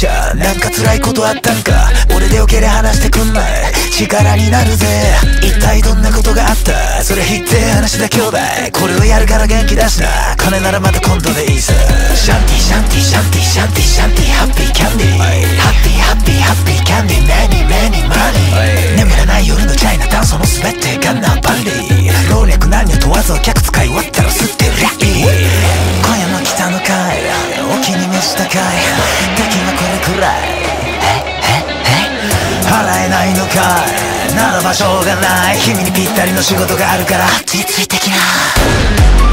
ちゃなんか辛いことあったんか？俺でよけりゃ話してくんない？力になるぜ。一体どんなことがあった？そりゃひでえ話だ兄弟これをやるから元気出しな。金ならまた今度でいいさ。シャンティシャンティシャンティシャンティシャンティ happy candy。かいならばしょうがない。君にぴったりの仕事があるから。ついついてきな。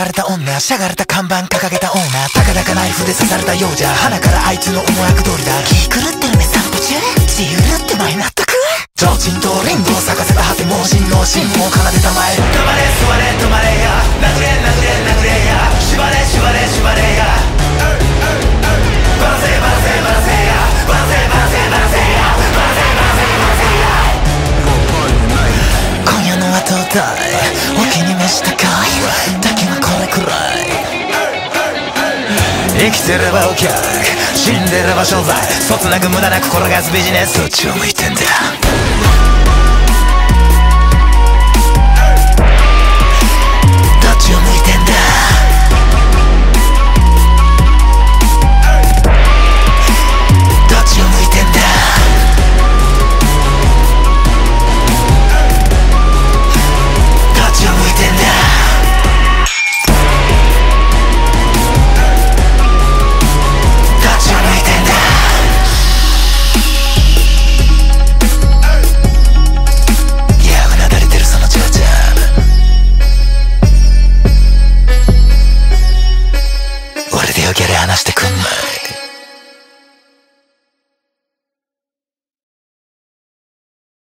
がれた女しゃがれた看板掲げた女たかだかナイフで刺されたようじゃ鼻からあいつの思惑通りだ。気狂ってる目散歩中。自由るって前納得。提灯とリンゴを咲かせた果て盲人の心を奏でたまえ。止まれ座れ止まれや。殴れ殴れ殴れや。縛れ縛れ縛れや。バラせバラせバラせや。バラせバラせバラせや。バラせバラせバラせや。今夜の後お気に召したか。いい生きてればお客死んでれば商売そつなく無駄なく転がすビジネスどっちを向いてんだ